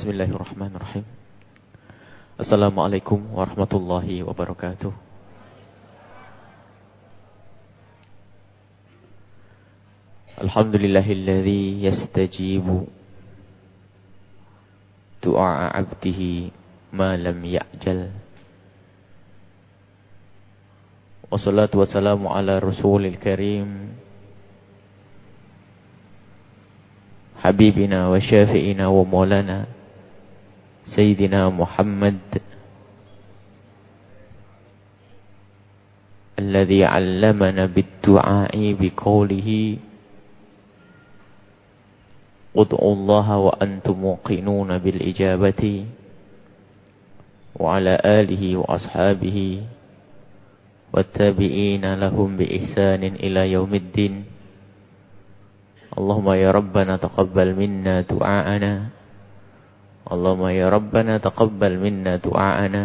Bismillahirrahmanirrahim. Assalamualaikum warahmatullahi wabarakatuh. Alhamdulillahilladzi yastajibu du'a 'abdihi ma lam ya'jal. Wassalatu wassalamu ala rasulil karim Habibina wa syafi'ina wa maulana سيدنا محمد الذي علمنا بالدعاء بقوله ادعوا الله وأنتم موقنون بالإجابة وعلى آله وأصحابه والتابعين لهم بإحسان إلى يوم الدين. اللهم يا ربنا تقبل منا دعاءنا. اللهم يا ربنا تقبل منا دعاءنا.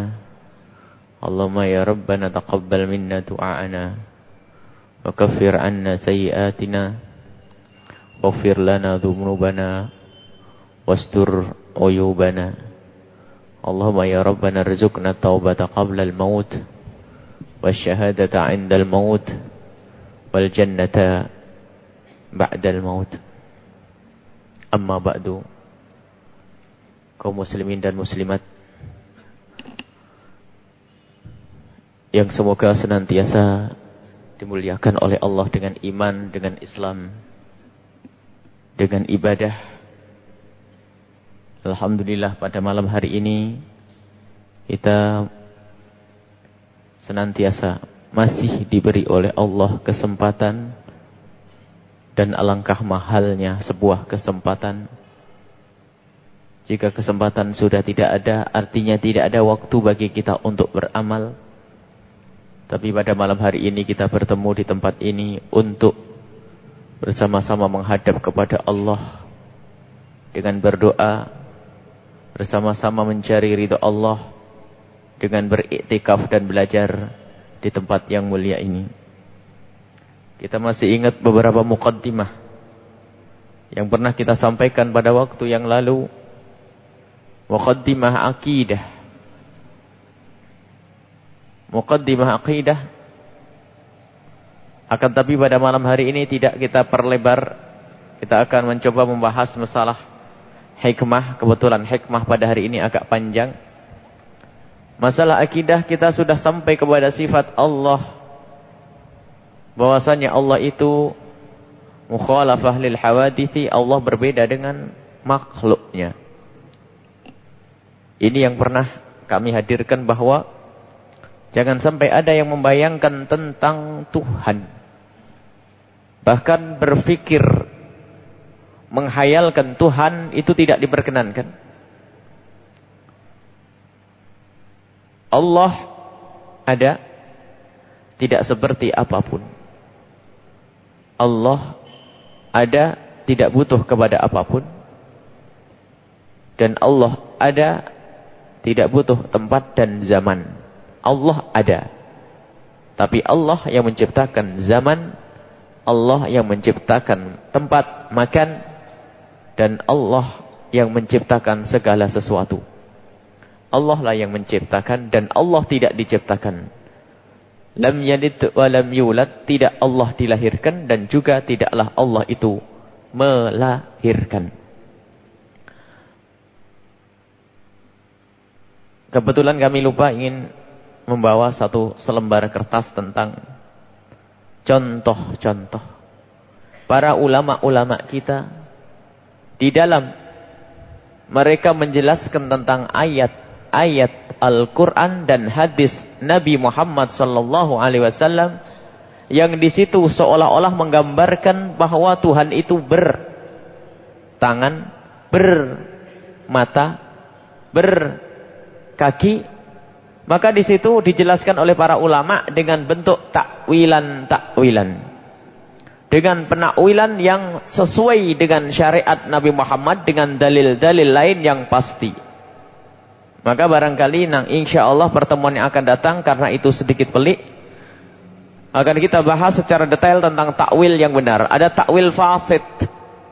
اللهم يا ربنا تقبل منا دعاءنا. وكفر عنا سيئاتنا. واغفر لنا ذنوبنا. واستر عيوبنا. اللهم يا ربنا ارزقنا التوبة قبل الموت. والشهادة عند الموت. والجنة بعد الموت. أما بعد. Kaum muslimin dan muslimat yang semoga senantiasa dimuliakan oleh Allah dengan iman, dengan Islam, dengan ibadah. Alhamdulillah pada malam hari ini kita senantiasa masih diberi oleh Allah kesempatan dan alangkah mahalnya sebuah kesempatan jika kesempatan sudah tidak ada, artinya tidak ada waktu bagi kita untuk beramal. Tapi pada malam hari ini kita bertemu di tempat ini untuk bersama-sama menghadap kepada Allah dengan berdoa, bersama-sama mencari ridho Allah dengan beriktikaf dan belajar di tempat yang mulia ini. Kita masih ingat beberapa mukaddimah yang pernah kita sampaikan pada waktu yang lalu Muqaddimah akidah. Muqaddimah akidah. Akan tapi pada malam hari ini tidak kita perlebar. Kita akan mencoba membahas masalah hikmah. Kebetulan hikmah pada hari ini agak panjang. Masalah akidah kita sudah sampai kepada sifat Allah. Bahwasanya Allah itu mukhalafah lil hawadithi. Allah berbeda dengan makhluknya. Ini yang pernah kami hadirkan bahwa jangan sampai ada yang membayangkan tentang Tuhan. Bahkan berpikir menghayalkan Tuhan itu tidak diperkenankan. Allah ada tidak seperti apa pun. Allah ada tidak butuh kepada apa pun. Dan Allah ada tidak butuh tempat dan zaman. Allah ada. Tapi Allah yang menciptakan zaman. Allah yang menciptakan tempat makan. Dan Allah yang menciptakan segala sesuatu. Allah lah yang menciptakan dan Allah tidak diciptakan. Lam yalid wa lam yulad. Tidak Allah dilahirkan dan juga tidaklah Allah itu melahirkan. Kebetulan kami lupa ingin membawa satu selembar kertas tentang contoh-contoh. Para ulama-ulama kita di dalam mereka menjelaskan tentang ayat-ayat Al-Qur'an dan hadis Nabi Muhammad sallallahu alaihi wasallam yang di situ seolah-olah menggambarkan bahwa Tuhan itu bertangan, bermata, ber kaki, maka di situ dijelaskan oleh para ulama dengan bentuk takwilan-takwilan. Dengan penakwilan yang sesuai dengan syariat Nabi Muhammad dengan dalil-dalil lain yang pasti. Maka barangkali nang insya Allah pertemuan yang akan datang karena itu sedikit pelik. Akan kita bahas secara detail tentang takwil yang benar. Ada takwil fasid.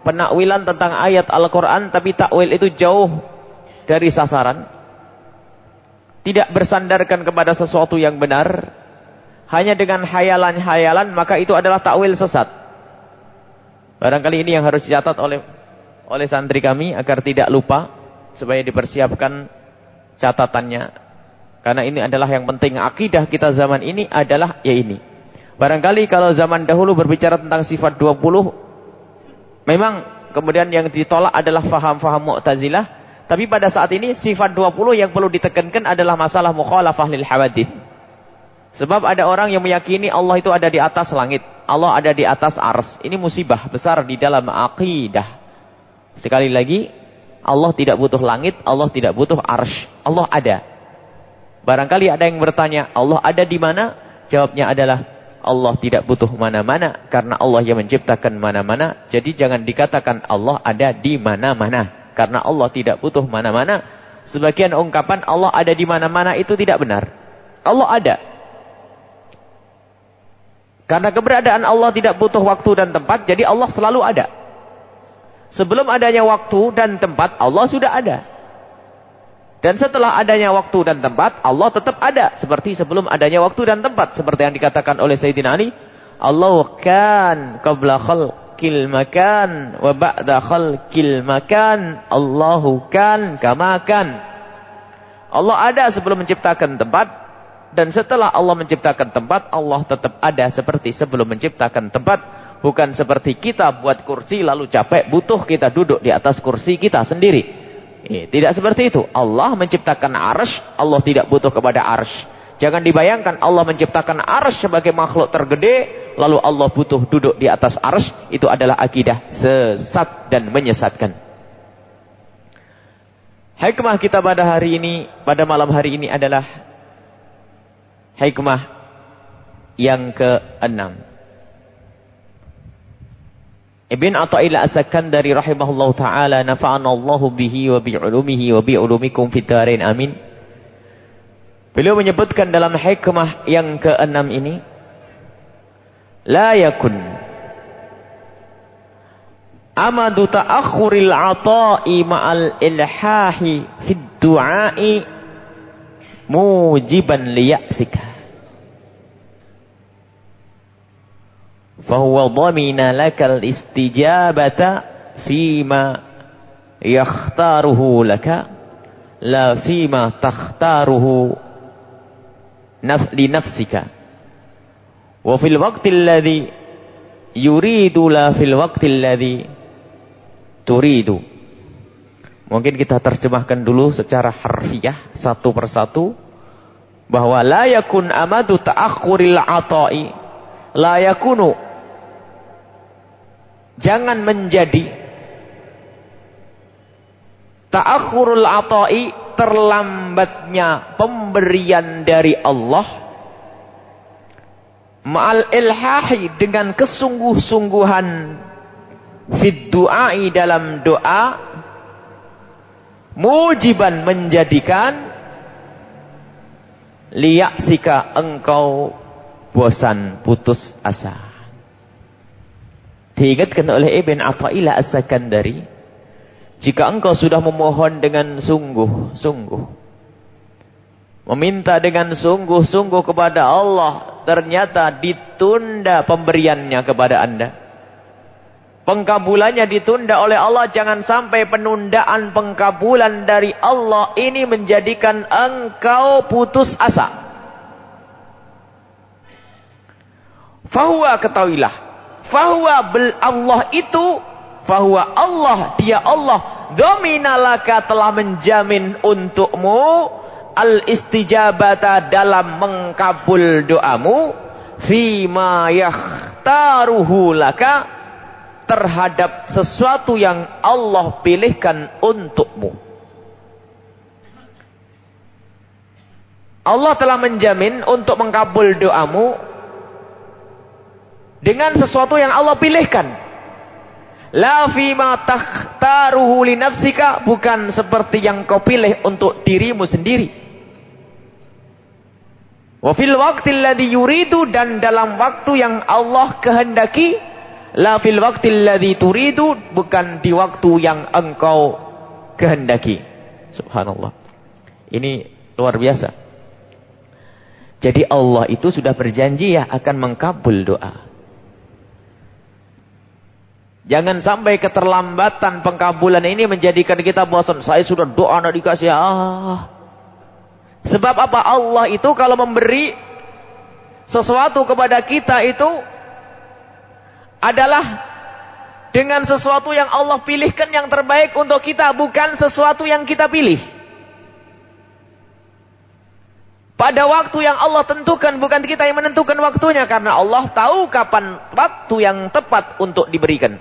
Penakwilan tentang ayat Al-Quran tapi takwil itu jauh dari sasaran. Tidak bersandarkan kepada sesuatu yang benar. Hanya dengan hayalan-hayalan maka itu adalah takwil sesat. Barangkali ini yang harus dicatat oleh oleh santri kami agar tidak lupa supaya dipersiapkan catatannya. Karena ini adalah yang penting. Akidah kita zaman ini adalah ya ini. Barangkali kalau zaman dahulu berbicara tentang sifat 20. Memang kemudian yang ditolak adalah faham-faham Mu'tazilah. Tapi pada saat ini sifat 20 yang perlu ditekankan adalah masalah mukhalafah lil hawadith. Sebab ada orang yang meyakini Allah itu ada di atas langit. Allah ada di atas ars. Ini musibah besar di dalam akidah. Sekali lagi, Allah tidak butuh langit, Allah tidak butuh ars. Allah ada. Barangkali ada yang bertanya, Allah ada di mana? Jawabnya adalah, Allah tidak butuh mana-mana. Karena Allah yang menciptakan mana-mana. Jadi jangan dikatakan Allah ada di mana-mana. Karena Allah tidak butuh mana-mana. Sebagian ungkapan Allah ada di mana-mana itu tidak benar. Allah ada. Karena keberadaan Allah tidak butuh waktu dan tempat, jadi Allah selalu ada. Sebelum adanya waktu dan tempat, Allah sudah ada. Dan setelah adanya waktu dan tempat, Allah tetap ada. Seperti sebelum adanya waktu dan tempat. Seperti yang dikatakan oleh Sayyidina Ali. Allah kan qabla khalq khalqil makan wa ba'da khalqil makan Allahu kan kama kan. Allah ada sebelum menciptakan tempat dan setelah Allah menciptakan tempat Allah tetap ada seperti sebelum menciptakan tempat bukan seperti kita buat kursi lalu capek butuh kita duduk di atas kursi kita sendiri. Eh, tidak seperti itu. Allah menciptakan arsh, Allah tidak butuh kepada arsh. Jangan dibayangkan Allah menciptakan arsh sebagai makhluk tergede, lalu Allah butuh duduk di atas arsh. Itu adalah akidah sesat dan menyesatkan. Hikmah kita pada hari ini, pada malam hari ini adalah hikmah yang keenam. Ibn Atta'ila As-Sakandari rahimahullah ta'ala nafa'ana Allahu bihi wa bi'ulumihi wa bi'ulumikum fitarin amin. Beliau menyebutkan dalam hikmah yang keenam ini. La yakun. Amadu ta'akhuril ata'i ma'al ilhahi fid du'a'i mujiban liya'sika. Fahuwa dhamina lakal istijabata fima yakhtaruhu laka la fima takhtaruhu naf li nafsika. Wa fil waqti alladhi yuridu la fil waqti alladhi turidu. Mungkin kita terjemahkan dulu secara harfiah satu persatu bahwa la yakun amadu ta'akhuril ata'i la yakunu jangan menjadi ta'akhurul ata'i terlambatnya pemberian dari Allah ma'al ilhahi dengan kesungguh-sungguhan fid du'ai dalam doa mujiban menjadikan liyaksika engkau bosan putus asa diingatkan oleh Ibn Atta'illah As-Sakandari jika engkau sudah memohon dengan sungguh-sungguh. Meminta dengan sungguh-sungguh kepada Allah. Ternyata ditunda pemberiannya kepada anda. Pengkabulannya ditunda oleh Allah. Jangan sampai penundaan pengkabulan dari Allah ini menjadikan engkau putus asa. Fahuwa ketahuilah. Fahuwa Allah itu bahwa Allah dia Allah dominalaka telah menjamin untukmu al istijabata dalam mengkabul doamu fima yakhtaruhu laka terhadap sesuatu yang Allah pilihkan untukmu Allah telah menjamin untuk mengkabul doamu dengan sesuatu yang Allah pilihkan La fima takhtaruhu li nafsika bukan seperti yang kau pilih untuk dirimu sendiri. Wa fil waqtil ladzi yuridu dan dalam waktu yang Allah kehendaki la fil waqtil ladzi turidu bukan di waktu yang engkau kehendaki. Subhanallah. Ini luar biasa. Jadi Allah itu sudah berjanji ya akan mengkabul doa. Jangan sampai keterlambatan pengkabulan ini menjadikan kita bosan. Saya sudah doa nak dikasih. Ah. Sebab apa? Allah itu kalau memberi sesuatu kepada kita itu adalah dengan sesuatu yang Allah pilihkan yang terbaik untuk kita. Bukan sesuatu yang kita pilih. Pada waktu yang Allah tentukan, bukan kita yang menentukan waktunya. Karena Allah tahu kapan waktu yang tepat untuk diberikan.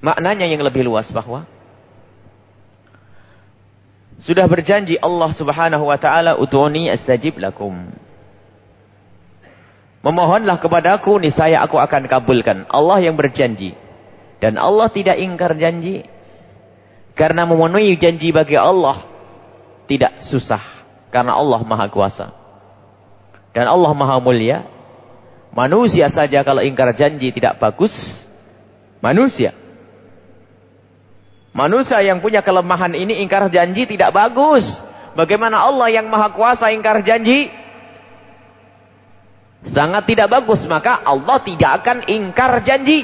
Maknanya yang lebih luas bahwa sudah berjanji Allah Subhanahu wa taala utuni astajib lakum. Memohonlah kepadaku niscaya aku akan kabulkan. Allah yang berjanji. Dan Allah tidak ingkar janji. Karena memenuhi janji bagi Allah tidak susah. Karena Allah Maha Kuasa. Dan Allah Maha Mulia. Manusia saja kalau ingkar janji tidak bagus. Manusia. Manusia yang punya kelemahan ini ingkar janji tidak bagus. Bagaimana Allah yang maha kuasa ingkar janji? Sangat tidak bagus. Maka Allah tidak akan ingkar janji.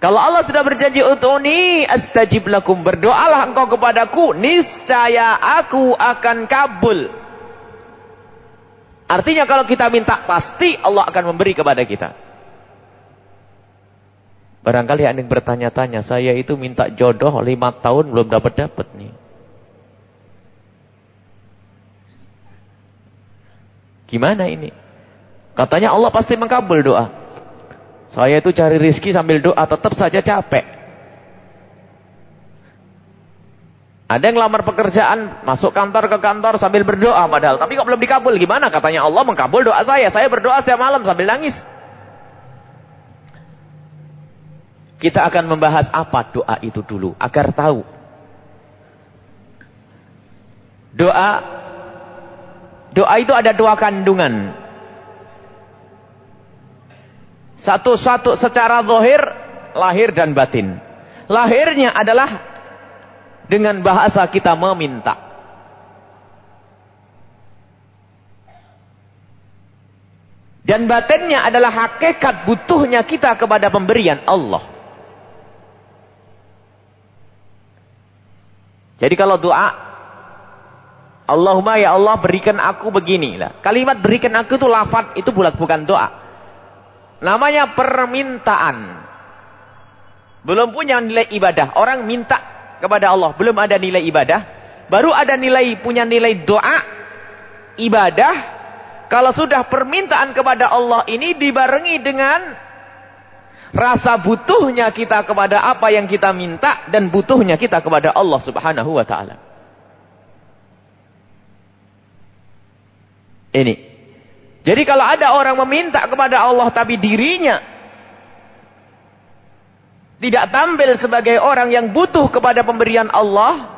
Kalau Allah sudah berjanji untuk ini, astajib lakum. Berdoalah engkau kepadaku. Niscaya aku akan kabul. Artinya kalau kita minta, pasti Allah akan memberi kepada kita. Barangkali ada yang bertanya-tanya, saya itu minta jodoh lima tahun belum dapat-dapat nih. Gimana ini? Katanya Allah pasti mengkabul doa. Saya itu cari rizki sambil doa, tetap saja capek. Ada yang lamar pekerjaan, masuk kantor ke kantor sambil berdoa padahal. Tapi kok belum dikabul, gimana? Katanya Allah mengkabul doa saya. Saya berdoa setiap malam sambil nangis. Kita akan membahas apa doa itu dulu agar tahu. Doa doa itu ada dua kandungan. Satu-satu secara zahir, lahir dan batin. Lahirnya adalah dengan bahasa kita meminta. Dan batinnya adalah hakikat butuhnya kita kepada pemberian Allah. Jadi kalau doa Allahumma ya Allah berikan aku begini lah. Kalimat berikan aku itu lafad itu bulat bukan doa. Namanya permintaan. Belum punya nilai ibadah. Orang minta kepada Allah. Belum ada nilai ibadah. Baru ada nilai punya nilai doa. Ibadah. Kalau sudah permintaan kepada Allah ini dibarengi dengan Rasa butuhnya kita kepada apa yang kita minta dan butuhnya kita kepada Allah Subhanahu wa taala. Ini. Jadi kalau ada orang meminta kepada Allah tapi dirinya tidak tampil sebagai orang yang butuh kepada pemberian Allah,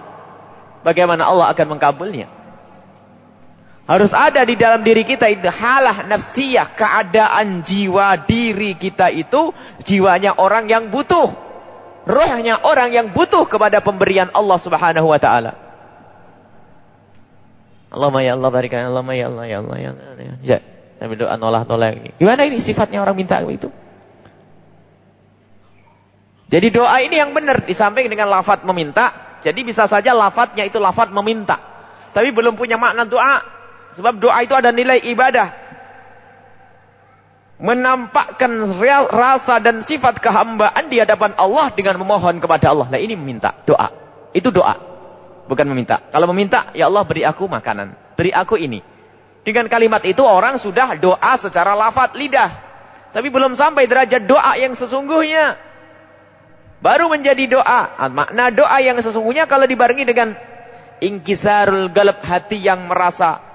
bagaimana Allah akan mengkabulnya? Harus ada di dalam diri kita itu halah nafsiyah, keadaan jiwa diri kita itu jiwanya orang yang butuh. Rohnya orang yang butuh kepada pemberian Allah Subhanahu wa taala. Allahumma ya Allah barikan Allahumma ya Allah ya Allah ya Allah. Ya, sambil doa nolak nolak. Gimana ini sifatnya orang minta itu? Jadi doa ini yang benar di samping dengan lafaz meminta. Jadi bisa saja lafaznya itu lafaz meminta. Tapi belum punya makna doa. Sebab doa itu ada nilai ibadah. Menampakkan real, rasa dan sifat kehambaan di hadapan Allah dengan memohon kepada Allah. Nah ini meminta, doa. Itu doa. Bukan meminta. Kalau meminta, ya Allah beri aku makanan. Beri aku ini. Dengan kalimat itu orang sudah doa secara lafad lidah. Tapi belum sampai derajat doa yang sesungguhnya. Baru menjadi doa. Ah, makna doa yang sesungguhnya kalau dibarengi dengan ingkisarul galab hati yang merasa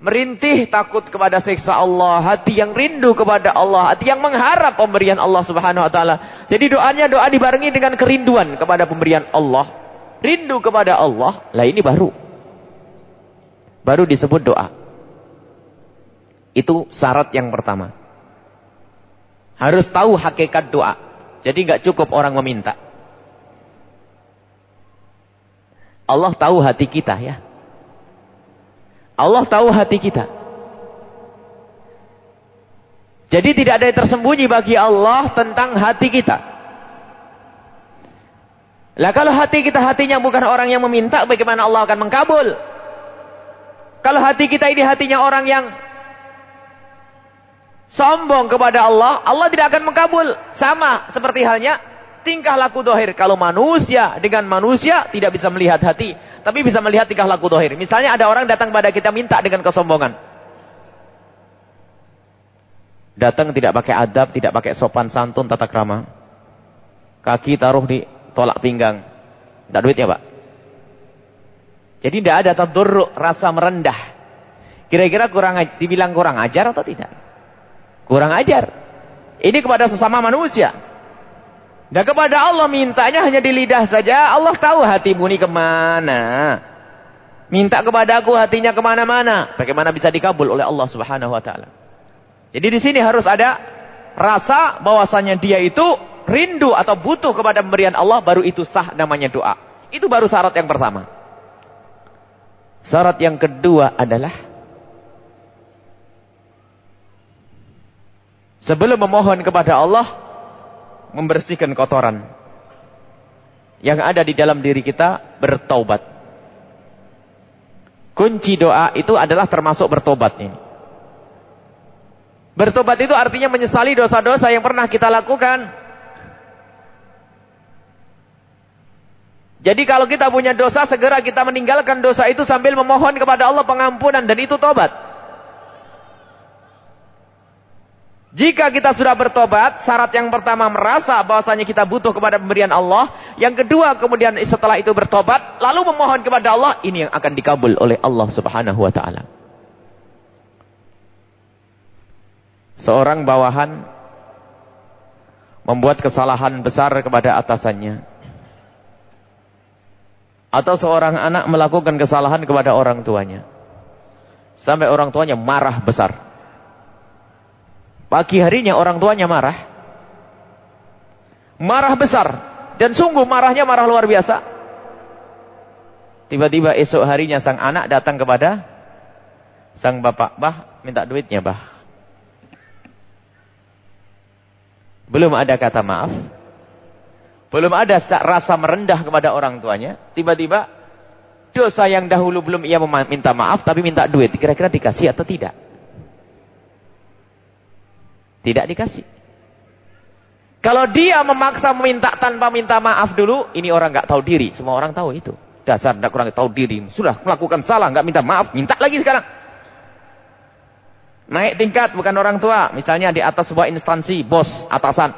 merintih takut kepada siksa Allah, hati yang rindu kepada Allah, hati yang mengharap pemberian Allah Subhanahu wa taala. Jadi doanya doa dibarengi dengan kerinduan kepada pemberian Allah. Rindu kepada Allah, lah ini baru. Baru disebut doa. Itu syarat yang pertama. Harus tahu hakikat doa. Jadi nggak cukup orang meminta. Allah tahu hati kita ya. Allah tahu hati kita. Jadi tidak ada yang tersembunyi bagi Allah tentang hati kita. Lah kalau hati kita hatinya bukan orang yang meminta, bagaimana Allah akan mengkabul? Kalau hati kita ini hatinya orang yang sombong kepada Allah, Allah tidak akan mengkabul. Sama seperti halnya tingkah laku dohir. Kalau manusia dengan manusia tidak bisa melihat hati, tapi bisa melihat tingkah laku dohir. Misalnya ada orang datang pada kita minta dengan kesombongan. Datang tidak pakai adab, tidak pakai sopan santun, tata krama. Kaki taruh di tolak pinggang. Tidak duit ya pak? Jadi tidak ada tadurruk, rasa merendah. Kira-kira kurang dibilang kurang ajar atau tidak? Kurang ajar. Ini kepada sesama manusia. Dan kepada Allah mintanya hanya di lidah saja. Allah tahu hatimu ini ke mana. Minta kepada aku hatinya ke mana-mana. Bagaimana bisa dikabul oleh Allah subhanahu wa ta'ala. Jadi di sini harus ada rasa bahwasanya dia itu rindu atau butuh kepada pemberian Allah. Baru itu sah namanya doa. Itu baru syarat yang pertama. Syarat yang kedua adalah Sebelum memohon kepada Allah, membersihkan kotoran yang ada di dalam diri kita, bertaubat. Kunci doa itu adalah termasuk bertobat ini. Bertobat itu artinya menyesali dosa-dosa yang pernah kita lakukan. Jadi kalau kita punya dosa, segera kita meninggalkan dosa itu sambil memohon kepada Allah pengampunan dan itu tobat. Jika kita sudah bertobat, syarat yang pertama merasa bahwasanya kita butuh kepada pemberian Allah. Yang kedua, kemudian setelah itu bertobat, lalu memohon kepada Allah, ini yang akan dikabul oleh Allah Subhanahu wa taala. Seorang bawahan membuat kesalahan besar kepada atasannya. Atau seorang anak melakukan kesalahan kepada orang tuanya. Sampai orang tuanya marah besar. Pagi harinya orang tuanya marah. Marah besar. Dan sungguh marahnya marah luar biasa. Tiba-tiba esok harinya sang anak datang kepada sang bapak. Bah, minta duitnya bah. Belum ada kata maaf. Belum ada rasa merendah kepada orang tuanya. Tiba-tiba dosa yang dahulu belum ia minta maaf tapi minta duit. Kira-kira dikasih atau tidak? Tidak dikasih. Kalau dia memaksa meminta tanpa minta maaf dulu, ini orang nggak tahu diri. Semua orang tahu itu. Dasar tidak kurang tahu diri. Sudah melakukan salah, nggak minta maaf, minta lagi sekarang. Naik tingkat bukan orang tua. Misalnya di atas sebuah instansi, bos, atasan.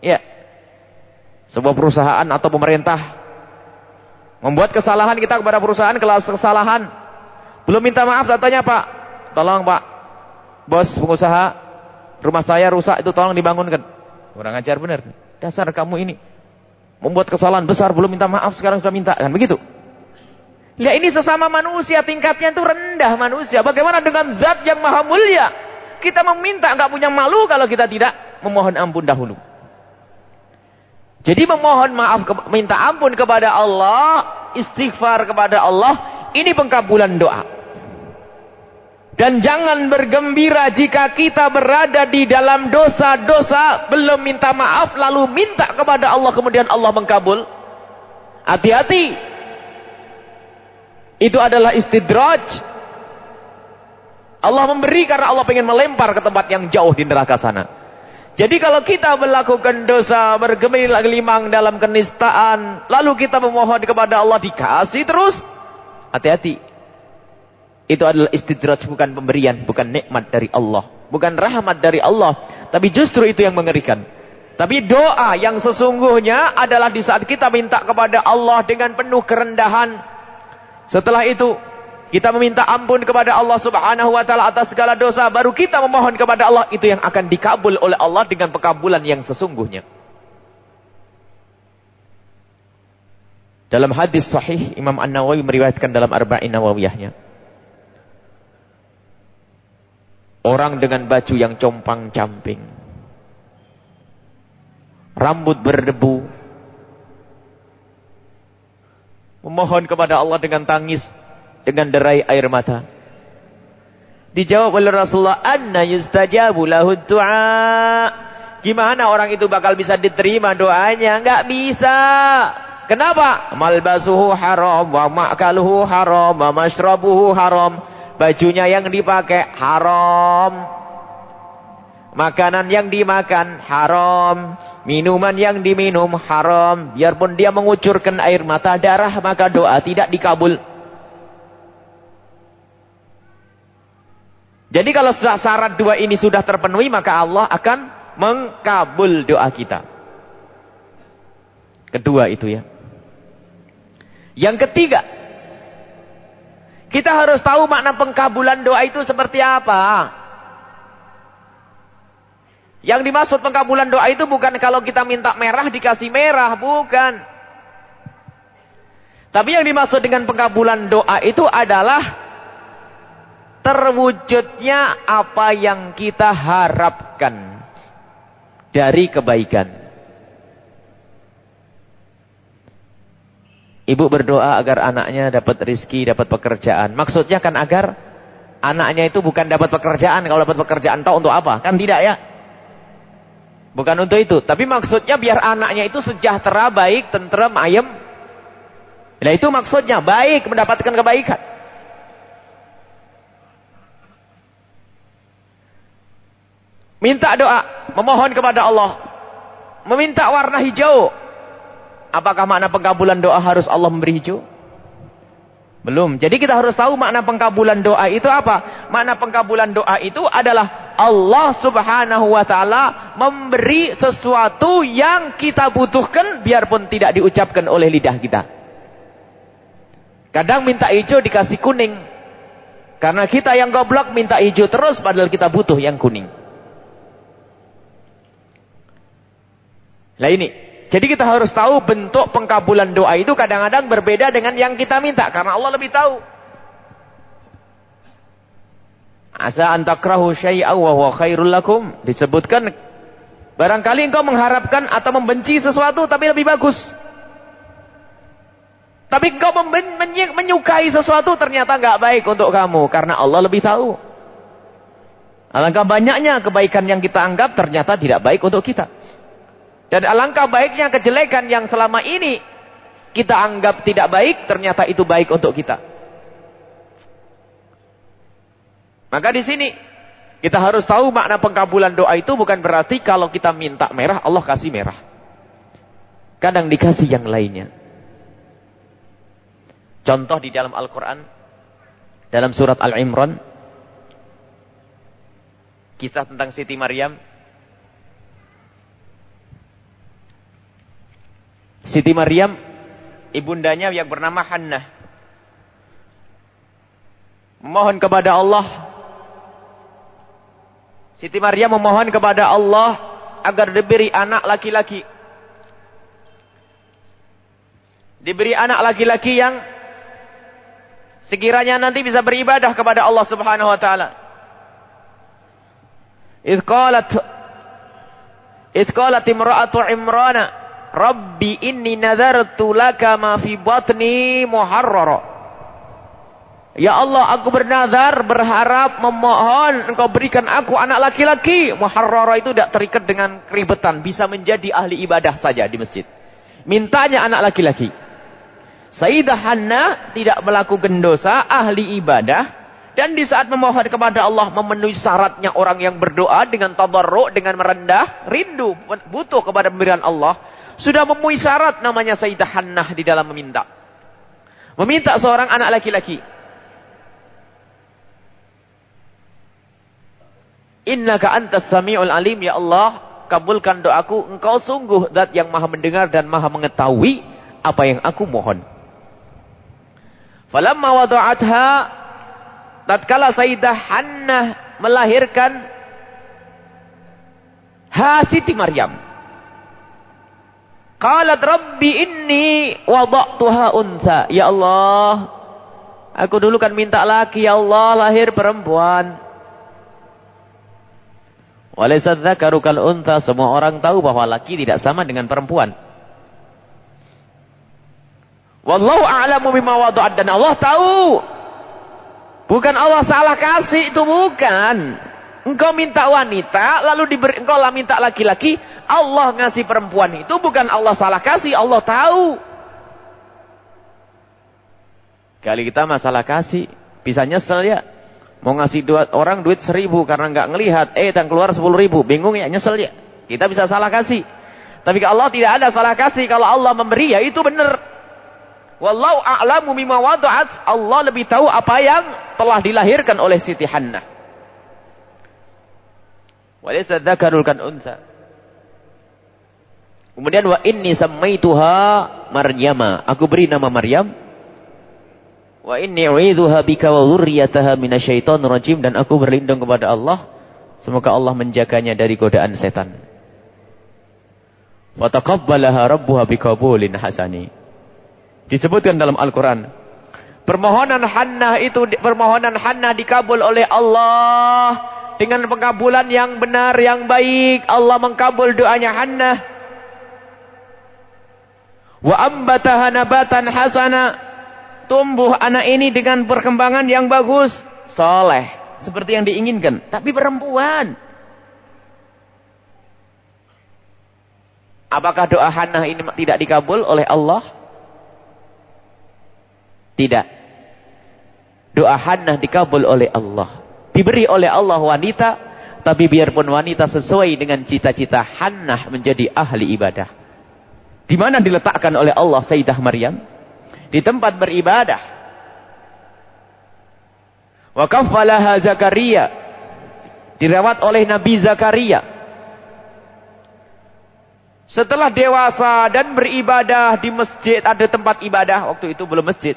Ya. Sebuah perusahaan atau pemerintah. Membuat kesalahan kita kepada perusahaan, kelas kesalahan. Belum minta maaf, datanya Pak. Tolong Pak, bos pengusaha rumah saya rusak itu tolong dibangunkan. Kurang ajar benar. Dasar kamu ini. Membuat kesalahan besar belum minta maaf sekarang sudah minta. Kan begitu? Lihat ini sesama manusia tingkatnya itu rendah manusia. Bagaimana dengan zat yang maha mulia? Kita meminta nggak punya malu kalau kita tidak memohon ampun dahulu. Jadi memohon maaf minta ampun kepada Allah istighfar kepada Allah ini pengkabulan doa dan jangan bergembira jika kita berada di dalam dosa-dosa, belum minta maaf, lalu minta kepada Allah, kemudian Allah mengkabul. Hati-hati. Itu adalah istidraj. Allah memberi karena Allah ingin melempar ke tempat yang jauh di neraka sana. Jadi kalau kita melakukan dosa, bergemilang dalam kenistaan, lalu kita memohon kepada Allah dikasih terus, hati-hati. Itu adalah istidraj bukan pemberian, bukan nikmat dari Allah, bukan rahmat dari Allah, tapi justru itu yang mengerikan. Tapi doa yang sesungguhnya adalah di saat kita minta kepada Allah dengan penuh kerendahan. Setelah itu kita meminta ampun kepada Allah Subhanahu wa taala atas segala dosa, baru kita memohon kepada Allah itu yang akan dikabul oleh Allah dengan pekabulan yang sesungguhnya. Dalam hadis sahih Imam An-Nawawi meriwayatkan dalam Arba'in Nawawiyahnya. Orang dengan baju yang compang-camping. rambut berdebu, memohon kepada Allah dengan tangis, dengan derai air mata. Dijawab oleh Rasulullah, "Anna yustajabu lahu du'a." Gimana orang itu bakal bisa diterima doanya? Enggak bisa. Kenapa? Malbasuhu haram, wa ma'kaluhu haram, wa mashrabuhu haram. Bajunya yang dipakai haram. Makanan yang dimakan haram. Minuman yang diminum haram. Biarpun dia mengucurkan air mata darah, maka doa tidak dikabul. Jadi kalau syarat dua ini sudah terpenuhi, maka Allah akan mengkabul doa kita. Kedua itu ya. Yang ketiga, kita harus tahu makna pengkabulan doa itu seperti apa. Yang dimaksud pengkabulan doa itu bukan kalau kita minta merah dikasih merah, bukan. Tapi yang dimaksud dengan pengkabulan doa itu adalah terwujudnya apa yang kita harapkan dari kebaikan. Ibu berdoa agar anaknya dapat rizki, dapat pekerjaan. Maksudnya kan agar anaknya itu bukan dapat pekerjaan. Kalau dapat pekerjaan tahu untuk apa? Kan tidak ya? Bukan untuk itu. Tapi maksudnya biar anaknya itu sejahtera, baik, tentrem, ayem. Nah itu maksudnya. Baik, mendapatkan kebaikan. Minta doa, memohon kepada Allah. Meminta warna hijau. Apakah makna pengkabulan doa harus Allah memberi hijau? Belum. Jadi kita harus tahu makna pengkabulan doa itu apa? Makna pengkabulan doa itu adalah Allah subhanahu wa ta'ala memberi sesuatu yang kita butuhkan biarpun tidak diucapkan oleh lidah kita. Kadang minta hijau dikasih kuning. Karena kita yang goblok minta hijau terus padahal kita butuh yang kuning. Nah ini. Jadi kita harus tahu bentuk pengkabulan doa itu kadang-kadang berbeda dengan yang kita minta. Karena Allah lebih tahu. Asa antakrahu syai'aw wa huwa khairul lakum. Disebutkan. Barangkali engkau mengharapkan atau membenci sesuatu tapi lebih bagus. Tapi engkau menyukai sesuatu ternyata enggak baik untuk kamu. Karena Allah lebih tahu. Alangkah banyaknya kebaikan yang kita anggap ternyata tidak baik untuk kita. Dan alangkah baiknya kejelekan yang selama ini kita anggap tidak baik, ternyata itu baik untuk kita. Maka di sini kita harus tahu makna pengkabulan doa itu bukan berarti kalau kita minta merah, Allah kasih merah. Kadang dikasih yang lainnya. Contoh di dalam Al-Quran, dalam surat Al-Imran, kisah tentang Siti Maryam, Siti Maryam, ibundanya yang bernama Hannah. Memohon kepada Allah. Siti Maryam memohon kepada Allah agar diberi anak laki-laki. Diberi anak laki-laki yang sekiranya nanti bisa beribadah kepada Allah Subhanahu wa taala. Idz qalat imra'atu Imrana Rabbi inni nazartu laka ma fi batni muharrara. Ya Allah, aku bernazar, berharap, memohon engkau berikan aku anak laki-laki. Muharrara itu tidak terikat dengan keribetan. Bisa menjadi ahli ibadah saja di masjid. Mintanya anak laki-laki. Sayyidah Hanna tidak melakukan dosa, ahli ibadah. Dan di saat memohon kepada Allah memenuhi syaratnya orang yang berdoa dengan tabarruk, dengan merendah, rindu, butuh kepada pemberian Allah. Sudah memenuhi syarat namanya Sayyidah Hannah di dalam meminta. Meminta seorang anak laki-laki. Innaka antas sami'ul alim ya Allah. Kabulkan doaku. Engkau sungguh zat yang maha mendengar dan maha mengetahui apa yang aku mohon. Falamma wadu'atha. Tatkala Sayyidah Hannah melahirkan Ha Siti Maryam. Qalat Rabbi inni wada'tuha unsa. Ya Allah, aku dulu kan minta laki, ya Allah lahir perempuan. Walaysa dzakaru kal. Semua orang tahu bahwa laki tidak sama dengan perempuan. Wallahu a'lamu bima wada'at dan Allah tahu. Bukan Allah salah kasih itu bukan. Engkau minta wanita lalu diberi engkau lah minta laki-laki, Allah ngasih perempuan itu bukan Allah salah kasih, Allah tahu. Kali kita masalah kasih, bisa nyesel ya. Mau ngasih dua, orang duit seribu karena nggak ngelihat. Eh, dan keluar sepuluh ribu. Bingung ya, nyesel ya. Kita bisa salah kasih. Tapi kalau Allah tidak ada salah kasih. Kalau Allah memberi, ya itu benar. Wallahu a'lamu mimma wadu'at. Allah lebih tahu apa yang telah dilahirkan oleh Siti Hannah. Walaysa dzakarul kan unsa. Kemudian wa inni sammaituha Maryama. Aku beri nama Maryam Wa inni u'idzuha bika wa dzurriyyataha minasyaitonir rajim dan aku berlindung kepada Allah semoga Allah menjaganya dari godaan setan. Wa taqabbalaha rabbuha biqabulin hasani. Disebutkan dalam Al-Qur'an. Permohonan Hannah itu permohonan Hannah dikabul oleh Allah dengan pengabulan yang benar yang baik. Allah mengkabul doanya Hannah. Wa ambataha nabatan hasana tumbuh anak ini dengan perkembangan yang bagus, soleh, seperti yang diinginkan. Tapi perempuan. Apakah doa Hannah ini tidak dikabul oleh Allah? Tidak. Doa Hannah dikabul oleh Allah. Diberi oleh Allah wanita, tapi biarpun wanita sesuai dengan cita-cita Hannah menjadi ahli ibadah. Di mana diletakkan oleh Allah Sayyidah Maryam? di tempat beribadah. Wa kaffalaha Zakaria dirawat oleh Nabi Zakaria. Setelah dewasa dan beribadah di masjid, ada tempat ibadah, waktu itu belum masjid.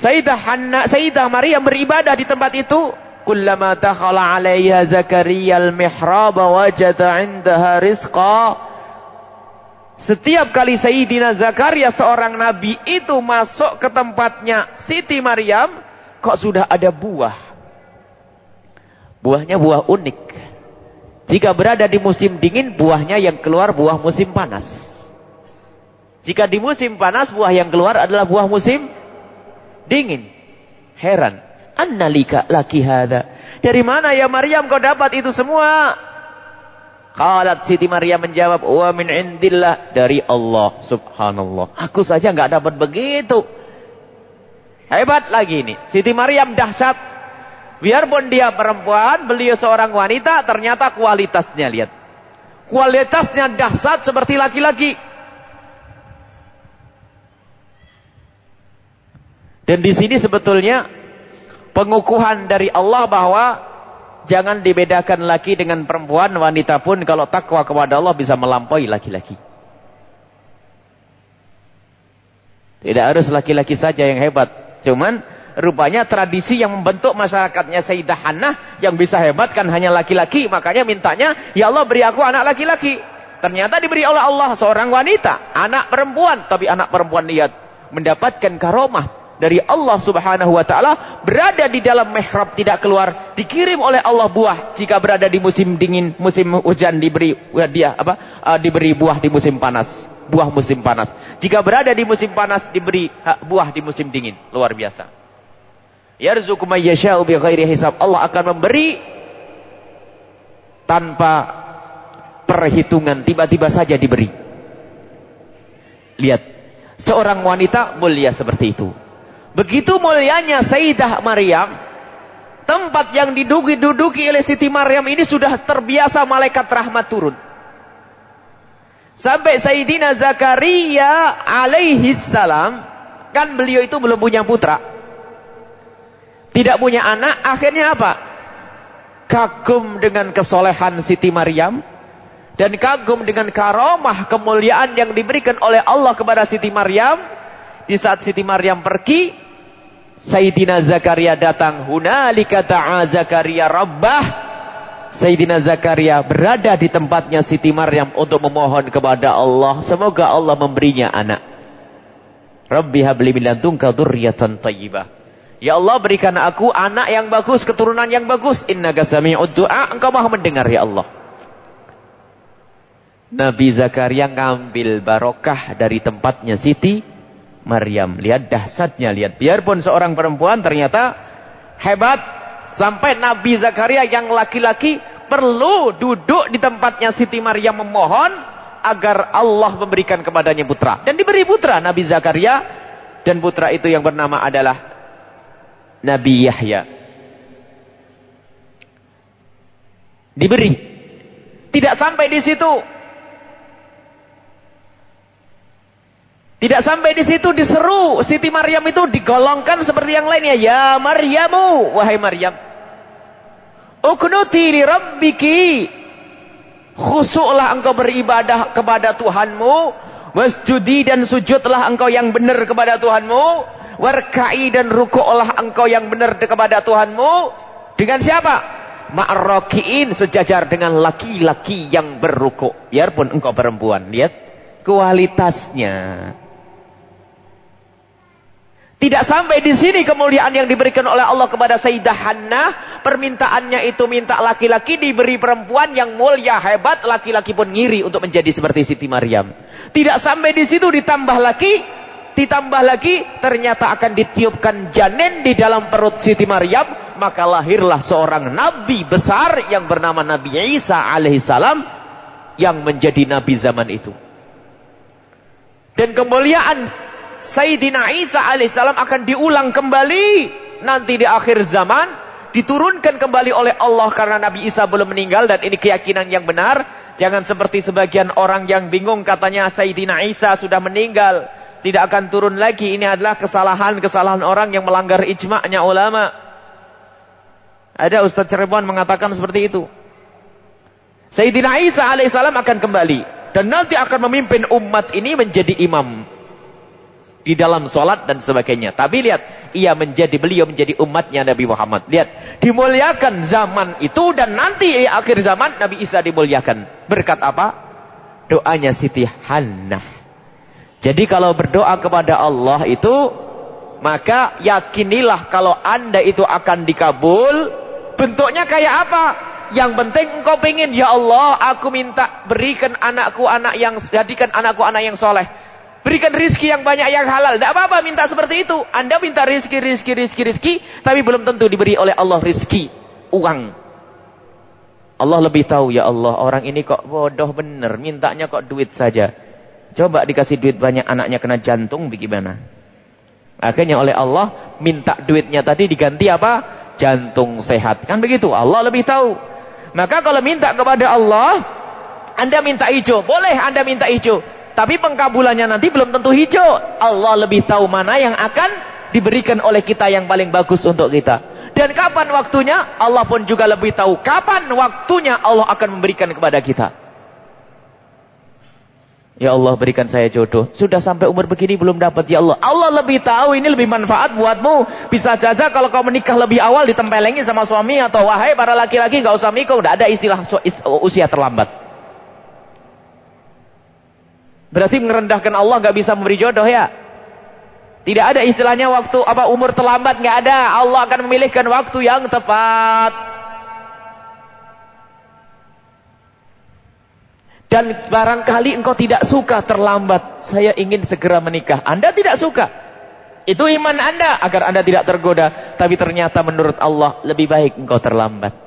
Sayyidah Hanna, Sayyidah Maryam beribadah di tempat itu. Kullama dakhala 'alayha Zakaria al-mihrab wajada 'indaha rizqa setiap kali Sayyidina Zakaria seorang nabi itu masuk ke tempatnya Siti Maryam, kok sudah ada buah. Buahnya buah unik. Jika berada di musim dingin, buahnya yang keluar buah musim panas. Jika di musim panas, buah yang keluar adalah buah musim dingin. Heran. Annalika laki hada. Dari mana ya Maryam kau dapat itu semua? Qalat Siti Maria menjawab, "Wa min indillah dari Allah Subhanallah." Aku saja enggak dapat begitu. Hebat lagi ini. Siti Maryam dahsyat. Biarpun dia perempuan, beliau seorang wanita, ternyata kualitasnya lihat. Kualitasnya dahsyat seperti laki-laki. Dan di sini sebetulnya pengukuhan dari Allah bahwa Jangan dibedakan laki dengan perempuan, wanita pun kalau takwa kepada Allah bisa melampaui laki-laki. Tidak harus laki-laki saja yang hebat. Cuman rupanya tradisi yang membentuk masyarakatnya Sayyidah Hannah yang bisa hebat kan hanya laki-laki. Makanya mintanya, ya Allah beri aku anak laki-laki. Ternyata diberi oleh Allah seorang wanita, anak perempuan. Tapi anak perempuan lihat mendapatkan karomah dari Allah Subhanahu wa taala berada di dalam mihrab tidak keluar dikirim oleh Allah buah jika berada di musim dingin musim hujan diberi dia apa uh, diberi buah di musim panas buah musim panas. Jika berada di musim panas diberi buah di musim dingin. Luar biasa. Yarzuqu may yasha'u bighairi hisab. Allah akan memberi tanpa perhitungan tiba-tiba saja diberi. Lihat seorang wanita mulia seperti itu Begitu mulianya Sayyidah Maryam, tempat yang diduduki-duduki oleh Siti Maryam ini sudah terbiasa malaikat rahmat turun. Sampai Sayyidina Zakaria alaihi salam, kan beliau itu belum punya putra. Tidak punya anak, akhirnya apa? Kagum dengan kesolehan Siti Maryam. Dan kagum dengan karomah kemuliaan yang diberikan oleh Allah kepada Siti Maryam. Di saat Siti Maryam pergi, Sayyidina Zakaria datang. Hunalika ta'a Zakaria rabbah. Sayyidina Zakaria berada di tempatnya Siti Maryam untuk memohon kepada Allah. Semoga Allah memberinya anak. Rabbi habli min ladunka thayyibah. Ya Allah berikan aku anak yang bagus, keturunan yang bagus. Innaka sami'ud du'a. Engkau maha mendengar ya Allah. Nabi Zakaria ngambil barokah dari tempatnya Siti Maryam. Lihat dahsyatnya, lihat. Biarpun seorang perempuan ternyata hebat. Sampai Nabi Zakaria yang laki-laki perlu duduk di tempatnya Siti Maryam memohon agar Allah memberikan kepadanya putra. Dan diberi putra Nabi Zakaria. Dan putra itu yang bernama adalah Nabi Yahya. Diberi. Tidak sampai di situ. Tidak sampai di situ diseru. Siti Maryam itu digolongkan seperti yang lainnya. Ya Maryamu. Wahai Maryam. Uknuti li rabbiki. Khusuklah engkau beribadah kepada Tuhanmu. Wasjudi dan sujudlah engkau yang benar kepada Tuhanmu. Warkai dan rukuklah engkau yang benar kepada Tuhanmu. Dengan siapa? Ma'rokiin sejajar dengan laki-laki yang berrukuk. Biarpun engkau perempuan. Lihat kualitasnya. Tidak sampai di sini kemuliaan yang diberikan oleh Allah kepada Sayyidah Hannah. Permintaannya itu minta laki-laki diberi perempuan yang mulia, hebat. Laki-laki pun ngiri untuk menjadi seperti Siti Maryam. Tidak sampai di situ ditambah lagi. Ditambah lagi ternyata akan ditiupkan janin di dalam perut Siti Maryam. Maka lahirlah seorang nabi besar yang bernama Nabi Isa alaihissalam. Yang menjadi nabi zaman itu. Dan kemuliaan Sayyidina Isa alaihissalam akan diulang kembali. Nanti di akhir zaman diturunkan kembali oleh Allah karena Nabi Isa belum meninggal dan ini keyakinan yang benar. Jangan seperti sebagian orang yang bingung katanya Sayyidina Isa sudah meninggal tidak akan turun lagi. Ini adalah kesalahan-kesalahan orang yang melanggar ijma'nya ulama. Ada Ustaz Cirebon mengatakan seperti itu. Sayyidina Isa alaihissalam akan kembali dan nanti akan memimpin umat ini menjadi imam di dalam sholat dan sebagainya. Tapi lihat, ia menjadi beliau menjadi umatnya Nabi Muhammad. Lihat, dimuliakan zaman itu dan nanti akhir zaman Nabi Isa dimuliakan. Berkat apa? Doanya Siti Hannah. Jadi kalau berdoa kepada Allah itu, maka yakinilah kalau anda itu akan dikabul. Bentuknya kayak apa? Yang penting engkau pengen, ya Allah, aku minta berikan anakku anak yang, jadikan anakku anak yang soleh. Berikan rizki yang banyak yang halal. Tidak apa-apa minta seperti itu. Anda minta rizki, rizki, rizki, rizki. Tapi belum tentu diberi oleh Allah rizki. Uang. Allah lebih tahu ya Allah. Orang ini kok bodoh bener. Mintanya kok duit saja. Coba dikasih duit banyak anaknya kena jantung. Bagaimana? Akhirnya oleh Allah. Minta duitnya tadi diganti apa? Jantung sehat. Kan begitu. Allah lebih tahu. Maka kalau minta kepada Allah. Anda minta hijau. Boleh anda minta hijau. Tapi pengkabulannya nanti belum tentu hijau. Allah lebih tahu mana yang akan diberikan oleh kita yang paling bagus untuk kita. Dan kapan waktunya? Allah pun juga lebih tahu kapan waktunya Allah akan memberikan kepada kita. Ya Allah berikan saya jodoh. Sudah sampai umur begini belum dapat ya Allah. Allah lebih tahu ini lebih manfaat buatmu. Bisa saja kalau kau menikah lebih awal ditempelengi sama suami atau wahai para laki-laki gak usah mikir. Udah ada istilah usia terlambat. Berarti merendahkan Allah gak bisa memberi jodoh ya. Tidak ada istilahnya waktu apa umur terlambat gak ada. Allah akan memilihkan waktu yang tepat. Dan barangkali engkau tidak suka terlambat. Saya ingin segera menikah. Anda tidak suka. Itu iman anda agar anda tidak tergoda. Tapi ternyata menurut Allah lebih baik engkau terlambat.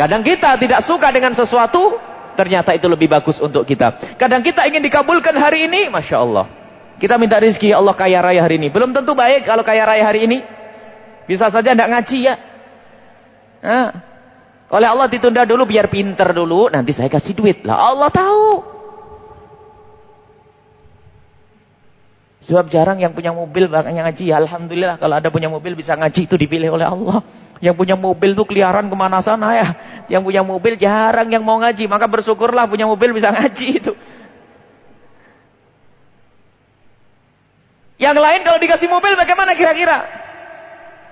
Kadang kita tidak suka dengan sesuatu, ternyata itu lebih bagus untuk kita. Kadang kita ingin dikabulkan hari ini, Masya Allah. Kita minta rezeki, ya Allah kaya raya hari ini. Belum tentu baik kalau kaya raya hari ini. Bisa saja tidak ngaji ya. Nah, oleh Allah ditunda dulu biar pinter dulu. Nanti saya kasih duit. Lah Allah tahu. Sebab jarang yang punya mobil yang ngaji. Alhamdulillah kalau ada punya mobil bisa ngaji itu dipilih oleh Allah. Yang punya mobil tuh keliaran ke mana sana ya. Yang punya mobil jarang yang mau ngaji. Maka bersyukurlah punya mobil bisa ngaji itu. Yang lain kalau dikasih mobil bagaimana kira-kira?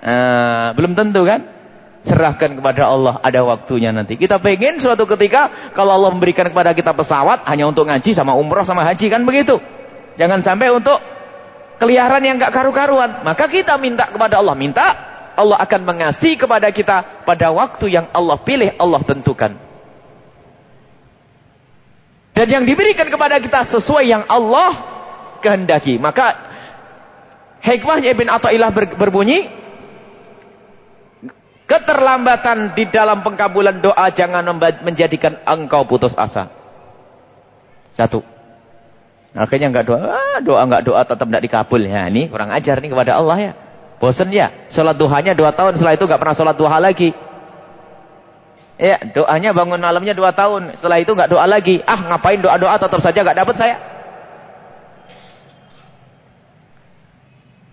Nah, belum tentu kan? Serahkan kepada Allah ada waktunya nanti. Kita pengen suatu ketika kalau Allah memberikan kepada kita pesawat hanya untuk ngaji sama umroh sama haji kan begitu. Jangan sampai untuk keliaran yang gak karu-karuan. Maka kita minta kepada Allah. Minta, Allah akan mengasihi kepada kita pada waktu yang Allah pilih, Allah tentukan. Dan yang diberikan kepada kita sesuai yang Allah kehendaki. Maka hikmahnya Ibn Atta'illah berbunyi, keterlambatan di dalam pengkabulan doa jangan menjadikan engkau putus asa. Satu. Akhirnya enggak doa, ah, doa enggak doa tetap enggak dikabul. Ya, ini kurang ajar nih kepada Allah ya. Bosan ya. Salat duhanya dua tahun, setelah itu enggak pernah salat duha lagi. Ya, doanya bangun malamnya dua tahun, setelah itu enggak doa lagi. Ah, ngapain doa-doa tetap saja enggak dapat saya.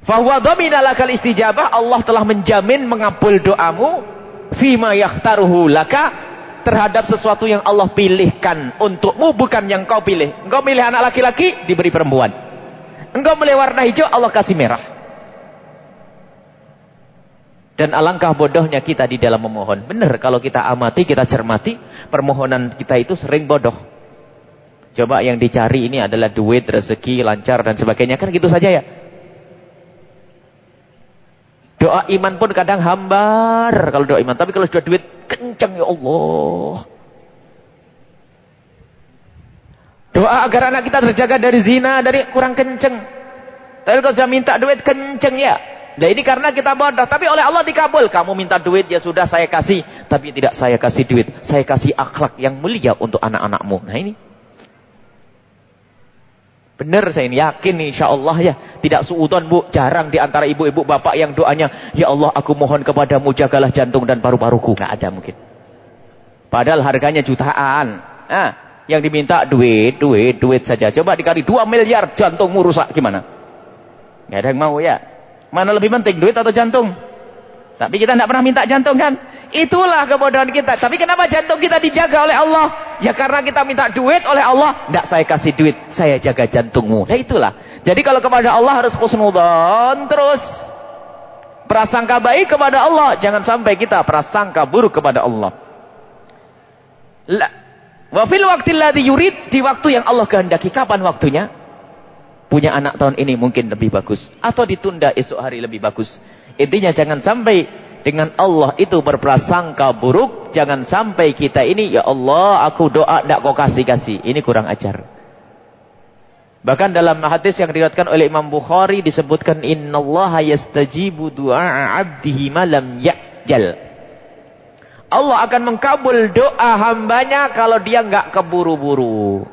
Fahuwa dhamina lakal istijabah, Allah telah menjamin mengabul doamu fima yakhtaruhu laka terhadap sesuatu yang Allah pilihkan untukmu bukan yang kau pilih. Engkau pilih anak laki-laki, diberi perempuan. Engkau pilih warna hijau, Allah kasih merah. Dan alangkah bodohnya kita di dalam memohon. Benar kalau kita amati, kita cermati, permohonan kita itu sering bodoh. Coba yang dicari ini adalah duit, rezeki, lancar dan sebagainya. Kan gitu saja ya. Doa iman pun kadang hambar kalau doa iman. Tapi kalau sudah duit kencang ya Allah. Doa agar anak kita terjaga dari zina, dari kurang kenceng. Tapi kalau sudah minta duit kenceng ya. Nah ini karena kita bodoh. Tapi oleh Allah dikabul. Kamu minta duit ya sudah saya kasih. Tapi tidak saya kasih duit. Saya kasih akhlak yang mulia untuk anak-anakmu. Nah ini. Benar saya ini yakin insya Allah ya. Tidak suudon bu. Jarang di antara ibu-ibu bapak yang doanya. Ya Allah aku mohon kepadamu jagalah jantung dan paru-paruku. Gak ada mungkin. Padahal harganya jutaan. Nah, yang diminta duit, duit, duit saja. Coba dikali 2 miliar jantungmu rusak gimana? Gak ada yang mau ya. Mana lebih penting duit atau jantung? Tapi kita tidak pernah minta jantung kan? Itulah kebodohan kita. Tapi kenapa jantung kita dijaga oleh Allah? Ya karena kita minta duit oleh Allah. Tidak saya kasih duit. Saya jaga jantungmu. Nah itulah. Jadi kalau kepada Allah harus khusnudhan terus. Prasangka baik kepada Allah. Jangan sampai kita prasangka buruk kepada Allah. Wa fil waqtil ladzi yurid. Di waktu yang Allah kehendaki. Kapan waktunya? Punya anak tahun ini mungkin lebih bagus. Atau ditunda esok hari lebih bagus. Intinya jangan sampai dengan Allah itu berprasangka buruk. Jangan sampai kita ini, ya Allah aku doa tidak kau kasih-kasih. Ini kurang ajar. Bahkan dalam hadis yang diriwayatkan oleh Imam Bukhari disebutkan innallaha yastajibu du'a 'abdihi malam ya'jal. Allah akan mengkabul doa hambanya kalau dia enggak keburu-buru.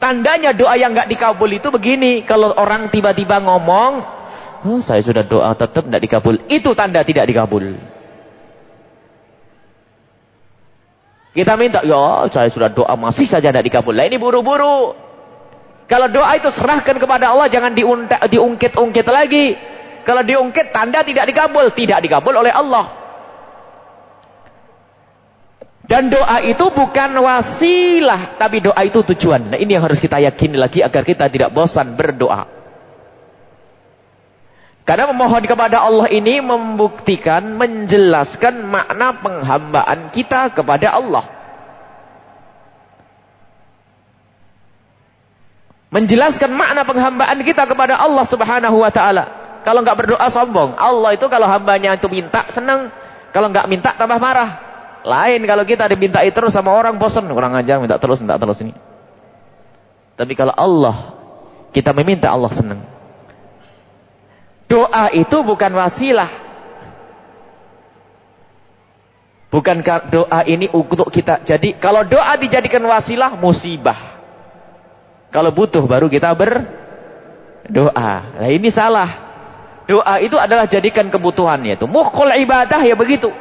Tandanya doa yang enggak dikabul itu begini, kalau orang tiba-tiba ngomong, Oh, saya sudah doa tetap tidak dikabul. Itu tanda tidak dikabul. Kita minta, ya saya sudah doa masih saja tidak dikabul. Lah ini buru-buru. Kalau doa itu serahkan kepada Allah, jangan diungkit-ungkit lagi. Kalau diungkit, tanda tidak dikabul. Tidak dikabul oleh Allah. Dan doa itu bukan wasilah, tapi doa itu tujuan. Nah ini yang harus kita yakini lagi agar kita tidak bosan berdoa. Karena memohon kepada Allah ini membuktikan, menjelaskan makna penghambaan kita kepada Allah. Menjelaskan makna penghambaan kita kepada Allah subhanahu wa ta'ala. Kalau nggak berdoa sombong. Allah itu kalau hambanya itu minta senang. Kalau nggak minta tambah marah. Lain kalau kita diminta itu terus sama orang bosan. Kurang ajar minta terus, minta terus ini. Tapi kalau Allah, kita meminta Allah senang. Doa itu bukan wasilah. Bukan doa ini untuk kita. Jadi kalau doa dijadikan wasilah musibah. Kalau butuh baru kita berdoa. Nah ini salah. Doa itu adalah jadikan kebutuhannya itu. Mukul ibadah ya begitu.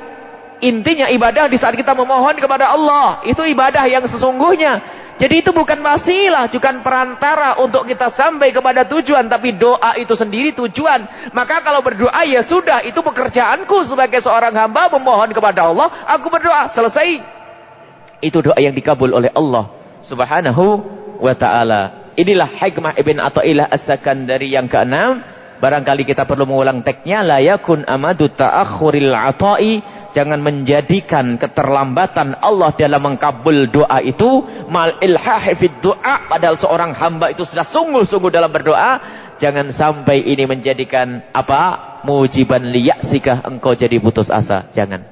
Intinya ibadah di saat kita memohon kepada Allah. Itu ibadah yang sesungguhnya. Jadi itu bukan wasilah, bukan perantara untuk kita sampai kepada tujuan. Tapi doa itu sendiri tujuan. Maka kalau berdoa ya sudah, itu pekerjaanku sebagai seorang hamba memohon kepada Allah. Aku berdoa, selesai. Itu doa yang dikabul oleh Allah subhanahu wa ta'ala. Inilah hikmah Ibn Atta'illah As-Sakandari yang keenam. Barangkali kita perlu mengulang teksnya. La yakun amadu ta'akhuril ata'i Jangan menjadikan keterlambatan Allah dalam mengkabul doa itu mal ilhahi doa padahal seorang hamba itu sudah sungguh-sungguh dalam berdoa. Jangan sampai ini menjadikan apa? Mujiban liyaksika engkau jadi putus asa. Jangan.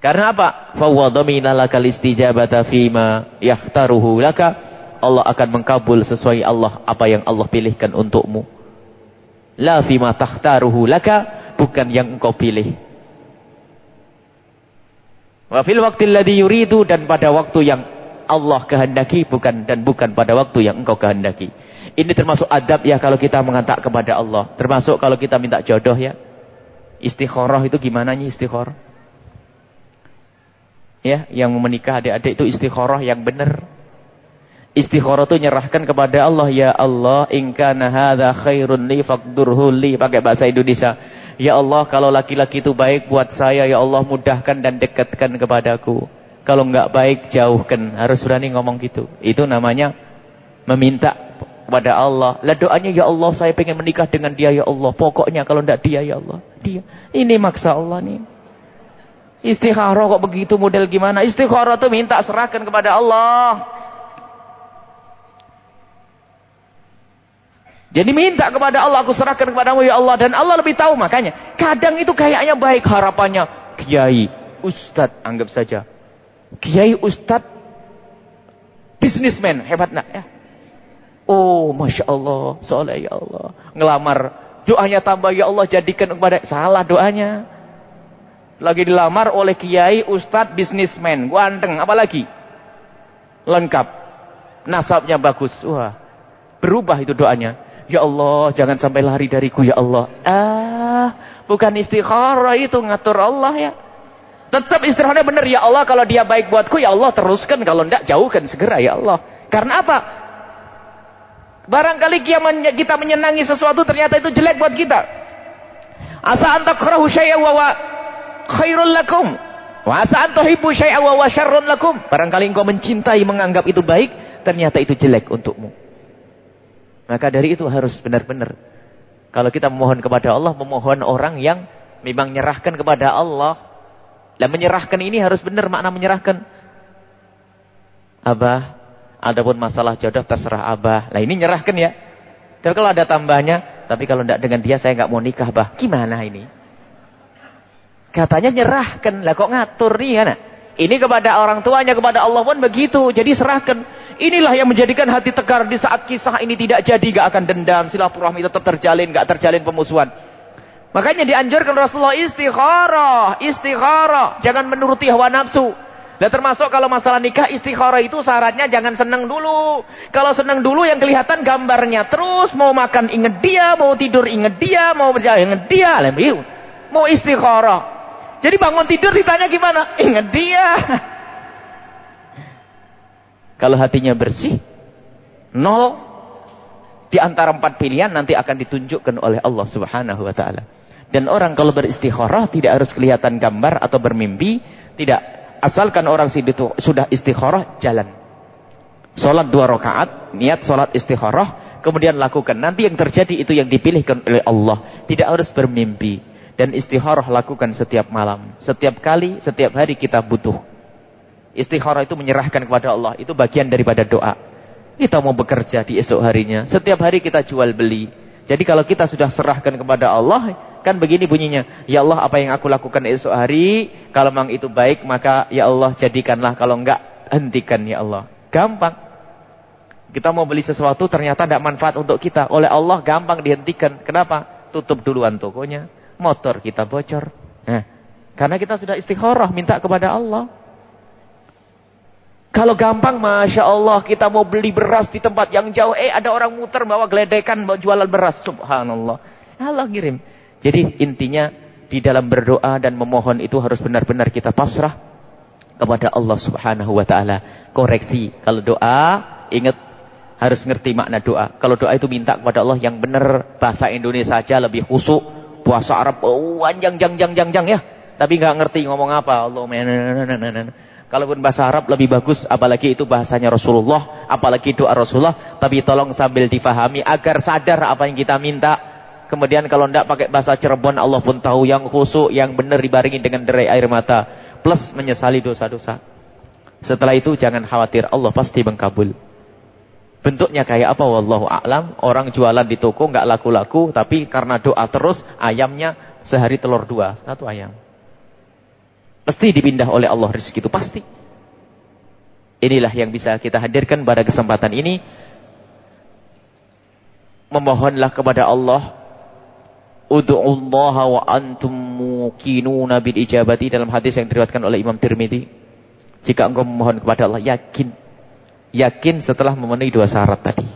Karena apa? Fawwadhamina lakal istijabata fima yahtaruhu laka. Allah akan mengkabul sesuai Allah apa yang Allah pilihkan untukmu. La fima tahtaruhu laka bukan yang engkau pilih. Wa fil waqtil ladzi yuridu dan pada waktu yang Allah kehendaki bukan dan bukan pada waktu yang engkau kehendaki. Ini termasuk adab ya kalau kita mengantak kepada Allah. Termasuk kalau kita minta jodoh ya. Istikharah itu gimana nih istikharah? Ya, yang menikah adik-adik itu istikharah yang benar. Istikharah itu nyerahkan kepada Allah, ya Allah, in kana hadza khairun li faqdurhu li pakai bahasa Indonesia. Ya Allah, kalau laki-laki itu baik buat saya, Ya Allah mudahkan dan dekatkan kepadaku. Kalau enggak baik, jauhkan. Harus berani ngomong gitu. Itu namanya meminta kepada Allah. Lah doanya, Ya Allah, saya pengen menikah dengan dia, Ya Allah. Pokoknya kalau enggak dia, Ya Allah. Dia. Ini maksa Allah nih. Istikharah kok begitu model gimana? Istikharah itu minta serahkan kepada Allah. Jadi minta kepada Allah, aku serahkan kepadamu ya Allah. Dan Allah lebih tahu makanya. Kadang itu kayaknya baik harapannya. Kiai, Ustad, anggap saja. Kiai, Ustad, businessman, hebat nak ya. Oh, Masya Allah, soleh ya Allah. Ngelamar, doanya tambah ya Allah jadikan kepada, salah doanya. Lagi dilamar oleh Kiai, Ustad, businessman, ganteng, apalagi? Lengkap. Nasabnya bagus. Wah, berubah itu doanya. Ya Allah, jangan sampai lari dariku ya Allah. Ah, bukan istikharah itu ngatur Allah ya. Tetap istikharah benar ya Allah kalau dia baik buatku ya Allah teruskan kalau tidak jauhkan segera ya Allah. Karena apa? Barangkali kita menyenangi sesuatu ternyata itu jelek buat kita. Asa antakrahu syai'a wa khairul. Wa asa antuhibbu wa lakum. Barangkali engkau mencintai menganggap itu baik, ternyata itu jelek untukmu. Maka dari itu harus benar-benar. Kalau kita memohon kepada Allah, memohon orang yang memang menyerahkan kepada Allah. Dan menyerahkan ini harus benar makna menyerahkan. Abah, adapun masalah jodoh terserah Abah. Lah ini nyerahkan ya. Tapi kalau ada tambahnya, tapi kalau tidak dengan dia saya nggak mau nikah, Bah. Gimana ini? Katanya nyerahkan. Lah kok ngatur nih kan? Ini kepada orang tuanya, kepada Allah pun begitu. Jadi serahkan. Inilah yang menjadikan hati tegar di saat kisah ini tidak jadi. Gak akan dendam. Silaturahmi tetap terjalin. Gak terjalin pemusuhan. Makanya dianjurkan Rasulullah istikharah. Istikharah. Jangan menuruti hawa nafsu. Dan termasuk kalau masalah nikah istikharah itu syaratnya jangan senang dulu. Kalau senang dulu yang kelihatan gambarnya. Terus mau makan inget dia. Mau tidur inget dia. Mau berjalan inget dia. Mau istikharah. Jadi bangun tidur ditanya gimana? Ingat dia. Kalau hatinya bersih, nol di antara empat pilihan nanti akan ditunjukkan oleh Allah Subhanahu wa taala. Dan orang kalau beristikharah tidak harus kelihatan gambar atau bermimpi, tidak. Asalkan orang sudah istikharah, jalan. Salat dua rakaat, niat salat istikharah, kemudian lakukan. Nanti yang terjadi itu yang dipilihkan oleh Allah. Tidak harus bermimpi. Dan istikharah lakukan setiap malam. Setiap kali, setiap hari kita butuh. Istikharah itu menyerahkan kepada Allah. Itu bagian daripada doa. Kita mau bekerja di esok harinya. Setiap hari kita jual beli. Jadi kalau kita sudah serahkan kepada Allah. Kan begini bunyinya. Ya Allah apa yang aku lakukan esok hari. Kalau memang itu baik maka ya Allah jadikanlah. Kalau enggak hentikan ya Allah. Gampang. Kita mau beli sesuatu ternyata tidak manfaat untuk kita. Oleh Allah gampang dihentikan. Kenapa? Tutup duluan tokonya motor kita bocor. Nah, karena kita sudah istikharah minta kepada Allah. Kalau gampang, Masya Allah, kita mau beli beras di tempat yang jauh. Eh, ada orang muter bawa geledekan, bawa jualan beras. Subhanallah. Allah kirim. Jadi intinya, di dalam berdoa dan memohon itu harus benar-benar kita pasrah kepada Allah subhanahu wa ta'ala. Koreksi. Kalau doa, ingat harus ngerti makna doa. Kalau doa itu minta kepada Allah yang benar, bahasa Indonesia saja lebih khusyuk Puasa Arab oh, panjang jang jang jang jang ya. Tapi nggak ngerti ngomong apa. Allah Kalaupun bahasa Arab lebih bagus, apalagi itu bahasanya Rasulullah, apalagi doa Rasulullah, tapi tolong sambil difahami agar sadar apa yang kita minta. Kemudian kalau tidak pakai bahasa Cirebon, Allah pun tahu yang khusyuk, yang benar dibaringi dengan derai air mata. Plus menyesali dosa-dosa. Setelah itu jangan khawatir, Allah pasti mengkabul. Bentuknya kayak apa? Wallahu a'lam. Orang jualan di toko nggak laku-laku, tapi karena doa terus, ayamnya sehari telur dua. Satu ayam. Pasti dipindah oleh Allah rezeki itu, pasti. Inilah yang bisa kita hadirkan pada kesempatan ini. Memohonlah kepada Allah. Udu'ullaha wa antum mukinuna bil ijabati. Dalam hadis yang diriwatkan oleh Imam Tirmidhi. Jika engkau memohon kepada Allah, yakin. Yakin setelah memenuhi dua syarat tadi.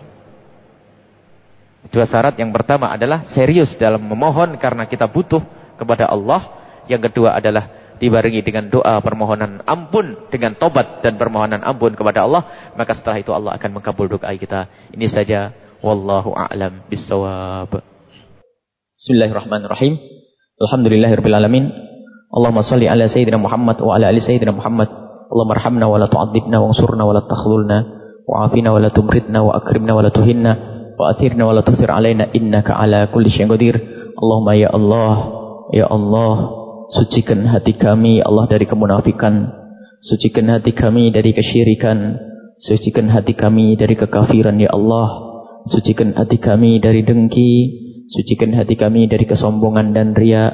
Dua syarat yang pertama adalah serius dalam memohon karena kita butuh kepada Allah. Yang kedua adalah dibarengi dengan doa permohonan ampun dengan tobat dan permohonan ampun kepada Allah maka setelah itu Allah akan mengkabul doa kita. Ini saja. Wallahu a'lam bissawab. Bismillahirrahmanirrahim. Alhamdulillahirabbil alamin Allahumma shalli ala sayyidina Muhammad wa ala ali sayyidina Muhammad Allahumma arhamna wa la tu'adzibna wansurna wa la takhlulna wa afina wa la tumritna wa akrimna wa la tuhinna wa athirna wa la tuthir alaina innaka ala kulli syai'in qadir Allahumma ya Allah ya Allah Sucikan hati kami ya Allah dari kemunafikan. Sucikan hati kami dari kesyirikan. Sucikan hati kami dari kekafiran ya Allah. Sucikan hati kami dari dengki. Sucikan hati kami dari kesombongan dan ria.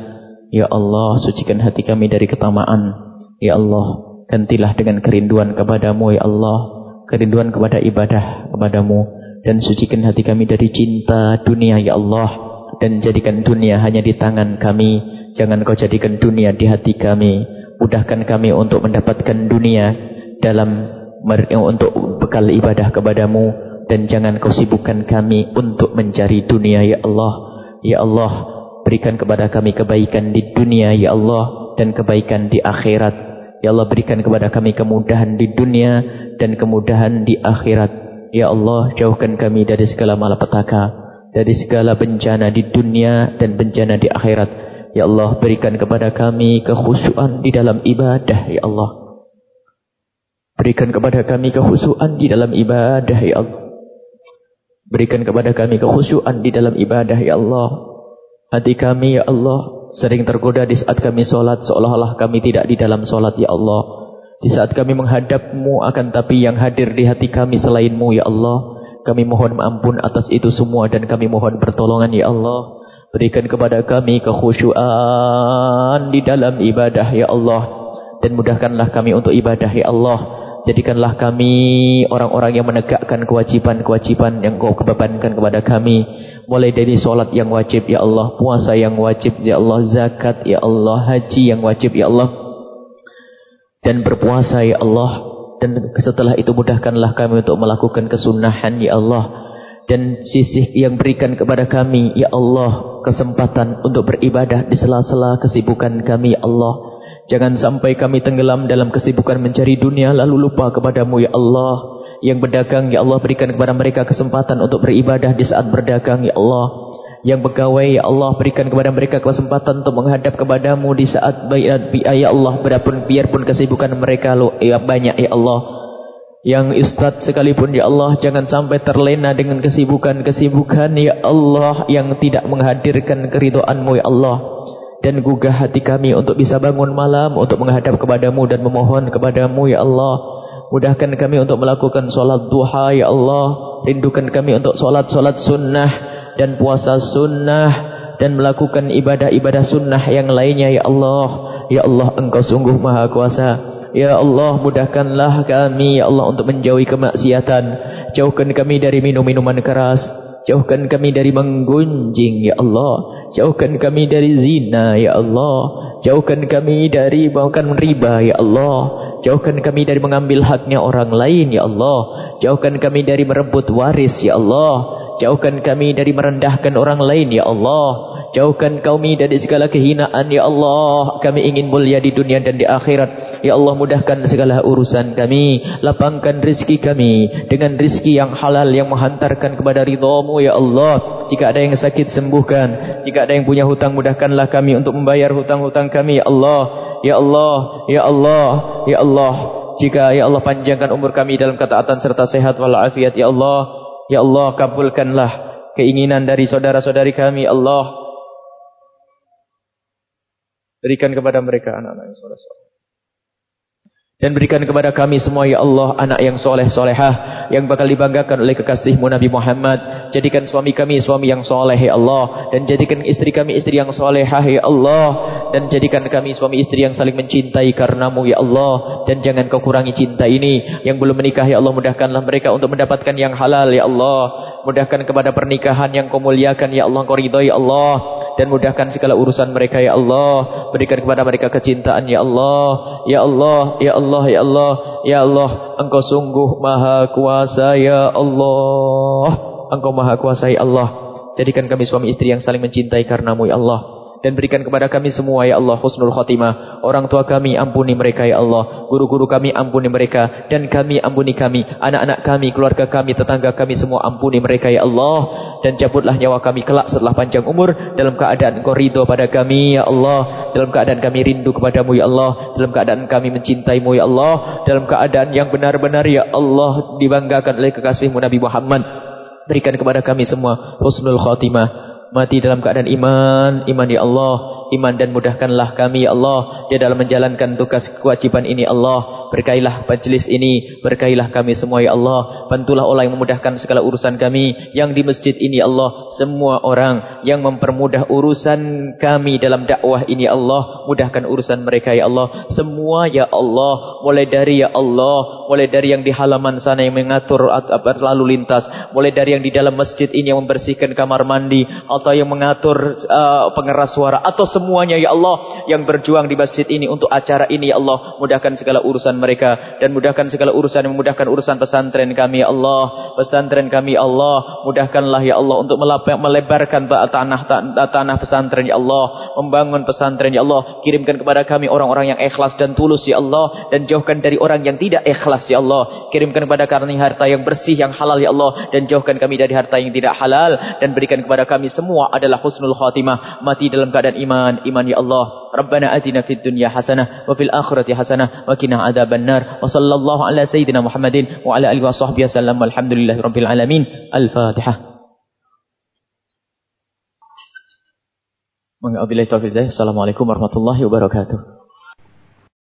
Ya Allah, sucikan hati kami dari ketamaan. Ya Allah, gantilah dengan kerinduan kepadamu ya Allah. Kerinduan kepada ibadah kepadamu. Dan sucikan hati kami dari cinta dunia ya Allah. Dan jadikan dunia hanya di tangan kami Jangan kau jadikan dunia di hati kami. Mudahkan kami untuk mendapatkan dunia dalam untuk bekal ibadah kepadamu. Dan jangan kau sibukkan kami untuk mencari dunia, Ya Allah. Ya Allah, berikan kepada kami kebaikan di dunia, Ya Allah. Dan kebaikan di akhirat. Ya Allah, berikan kepada kami kemudahan di dunia dan kemudahan di akhirat. Ya Allah, jauhkan kami dari segala malapetaka. Dari segala bencana di dunia dan bencana di akhirat. Ya Allah berikan kepada kami kekhusyuan di dalam ibadah Ya Allah Berikan kepada kami kekhusyuan di dalam ibadah Ya Allah Berikan kepada kami kekhusyuan di dalam ibadah Ya Allah Hati kami Ya Allah Sering tergoda di saat kami sholat Seolah-olah kami tidak di dalam sholat Ya Allah Di saat kami menghadapmu Akan tapi yang hadir di hati kami selainmu Ya Allah Kami mohon ampun atas itu semua Dan kami mohon pertolongan Ya Allah Berikan kepada kami kekhusyuan di dalam ibadah ya Allah dan mudahkanlah kami untuk ibadah ya Allah. Jadikanlah kami orang-orang yang menegakkan kewajiban-kewajiban yang kau kebebankan kepada kami. Mulai dari solat yang wajib ya Allah, puasa yang wajib ya Allah, zakat ya Allah, haji yang wajib ya Allah. Dan berpuasa ya Allah. Dan setelah itu mudahkanlah kami untuk melakukan kesunahan ya Allah. Dan sisih yang berikan kepada kami ya Allah kesempatan untuk beribadah di sela-sela kesibukan kami ya Allah. Jangan sampai kami tenggelam dalam kesibukan mencari dunia lalu lupa kepadamu ya Allah yang berdagang ya Allah berikan kepada mereka kesempatan untuk beribadah di saat berdagang ya Allah yang pegawai ya Allah berikan kepada mereka kesempatan untuk menghadap kepadamu di saat ya Allah berapun biarpun kesibukan mereka lo ya banyak ya Allah yang istad sekalipun ya Allah jangan sampai terlena dengan kesibukan-kesibukan ya Allah yang tidak menghadirkan keridoanmu ya Allah. Dan gugah hati kami untuk bisa bangun malam untuk menghadap kepadamu dan memohon kepadamu ya Allah. Mudahkan kami untuk melakukan solat duha ya Allah. Rindukan kami untuk solat-solat sunnah dan puasa sunnah. Dan melakukan ibadah-ibadah sunnah yang lainnya ya Allah. Ya Allah engkau sungguh maha kuasa. Ya Allah mudahkanlah kami Ya Allah untuk menjauhi kemaksiatan Jauhkan kami dari minum-minuman keras Jauhkan kami dari menggunjing Ya Allah Jauhkan kami dari zina Ya Allah. Jauhkan kami dari makan riba Ya Allah. Jauhkan kami dari mengambil haknya orang lain Ya Allah. Jauhkan kami dari merebut waris Ya Allah. Jauhkan kami dari merendahkan orang lain Ya Allah Jauhkan kami dari segala kehinaan Ya Allah. Kami ingin mulia di dunia dan di akhirat. Ya Allah mudahkan segala urusan kami. Lapangkan rizki kami Dengan rizki yang halal Yang menghantarkan kepada ridhamu Ya Allah. Jika ada yang sakit sembuhkan. Jika ada yang punya hutang mudahkanlah kami Untuk membayar hutang-hutang kami Ya Allah. Ya Allah Ya Allah Ya Allah. Jika Ya Allah panjangkan umur kami dalam ketaatan serta sehat walafiat Ya Allah. Ya Allah kabulkanlah keinginan dari saudara-saudari kami Allah berikan kepada mereka anak-anak yang soleh-soleh. Dan berikan kepada kami semua ya Allah anak yang soleh solehah yang bakal dibanggakan oleh kekasihmu Nabi Muhammad. Jadikan suami kami suami yang soleh ya Allah. Dan jadikan istri kami istri yang solehah ya Allah. Dan jadikan kami suami istri yang saling mencintai karenamu ya Allah. Dan jangan kau kurangi cinta ini. Yang belum menikah ya Allah mudahkanlah mereka untuk mendapatkan yang halal ya Allah. Mudahkan kepada pernikahan yang kau muliakan ya Allah. Kau ridhoi ya Allah dan mudahkan segala urusan mereka ya Allah. Berikan kepada mereka kecintaan ya Allah. Ya Allah ya Allah ya Allah. Ya Allah engkau sungguh maha kuasa ya Allah. Engkau maha kuasa ya Allah. Jadikan kami suami istri yang saling mencintai karenamu ya Allah dan berikan kepada kami semua ya Allah husnul khotimah. Orang tua kami ampuni mereka ya Allah. Guru-guru kami ampuni mereka dan kami ampuni kami. Anak-anak kami, keluarga kami, tetangga kami semua ampuni mereka ya Allah. Dan cabutlah nyawa kami kelak setelah panjang umur dalam keadaan Engkau ridho pada kami ya Allah. Dalam keadaan kami rindu kepadamu ya Allah. Dalam keadaan kami mencintaimu ya Allah. Dalam keadaan yang benar-benar ya Allah dibanggakan oleh kekasihmu Nabi Muhammad. Berikan kepada kami semua husnul khotimah mati dalam keadaan iman, iman ya Allah, iman dan mudahkanlah kami ya Allah di dalam menjalankan tugas kewajiban ini Allah. Berkailah majlis ini, berkailah kami semua ya Allah. Bantulah Allah yang memudahkan segala urusan kami yang di masjid ini ya Allah. Semua orang yang mempermudah urusan kami dalam dakwah ini ya Allah, mudahkan urusan mereka ya Allah. Semua ya Allah, mulai dari ya Allah, mulai dari yang di halaman sana yang mengatur lalu lintas, mulai dari yang di dalam masjid ini yang membersihkan kamar mandi, atau yang mengatur uh, pengeras suara atau semuanya ya Allah yang berjuang di masjid ini untuk acara ini ya Allah. Mudahkan segala urusan mereka dan mudahkan segala urusan yang memudahkan urusan pesantren kami ya Allah. Pesantren kami ya Allah. Mudahkanlah ya Allah untuk melebarkan tanah tanah pesantren ya Allah. Membangun pesantren ya Allah. Kirimkan kepada kami orang-orang yang ikhlas dan tulus ya Allah. Dan jauhkan dari orang yang tidak ikhlas ya Allah. Kirimkan kepada kami harta yang bersih yang halal ya Allah. Dan jauhkan kami dari harta yang tidak halal. Dan berikan kepada kami semua adalah husnul khatimah. Mati dalam keadaan iman. Iman ya Allah. Rabbana atina fid dunya hasanah. Wa fil akhirati hasanah. Wa kina adhaban nar. Wa sallallahu ala sayyidina Muhammadin. Wa ala alihi wa sahbihi wasallam. Alhamdulillahi rabbil alamin. Al-Fatihah. Assalamualaikum warahmatullahi wabarakatuh.